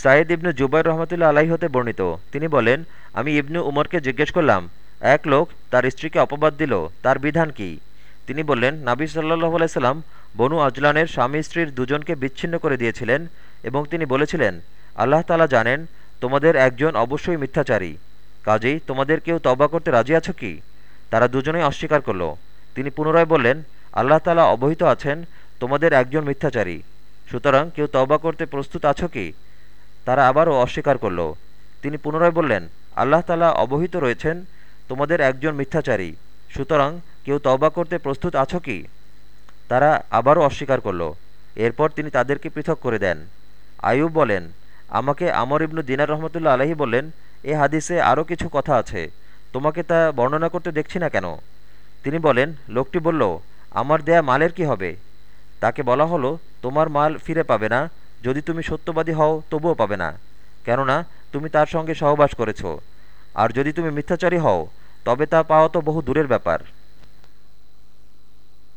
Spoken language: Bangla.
সাইদ ইবনু জুবাইর রহমতুল্লা আলাহি হতে বর্ণিত। তিনি বলেন, আমি ইবনু উমরকে জিজ্ঞেস করলাম, এক লোক তার স্ত্রীকে অপবাদ দিল, তার বিধান কি? তিনি বললেন, নাবি সাল্লাহ আলাইসাল্লাম বনু আজলানের স্বামী স্ত্রীর দুজনকে বিচ্ছিন্ন করে দিয়েছিলেন এবং তিনি বলেছিলেন, আল্লাহ তালা জানেন, তোমাদের একজন অবশ্যই মিথ্যাচারী। কাজেই তোমাদের কেউ তবা করতে রাজি আছো কি? তারা দুজনেই অস্বীকার করল। তিনি পুনরায় বললেন, আল্লাহ তালা অবহিত আছেন, তোমাদের একজন মিথ্যাচারী। সুতরাং কেউ তবা করতে প্রস্তুত আছো কি? তারা আবারও অস্বীকার করল। তিনি পুনরায় বললেন, আল্লাহ তালা অবহিত রয়েছেন, তোমাদের একজন মিথ্যাচারী। সুতরাং কেউ তওবা করতে প্রস্তুত আছো কি? তারা আবারও অস্বীকার করল। এরপর তিনি তাদেরকে পৃথক করে দেন। আয়ুব বলেন, আমাকে আমর ইবনু দিনার রহমতুল্লা আলহি বললেন, এ হাদিসে আরও কিছু কথা আছে। তোমাকে তা বর্ণনা করতে দেখছি না কেন? তিনি বলেন, লোকটি বলল, আমার দেয়া মালের কি হবে তাকে বলা হলো, তোমার মাল ফিরে পাবে না যদি তুমি সত্যবাদী হও, তবুও পাবে না। কেননা, তুমি তার সঙ্গে সহবাস করেছ। আর যদি তুমি মিথ্যাচারী হও, তবে তা পাওয়া তো বহু দূরের ব্যাপার।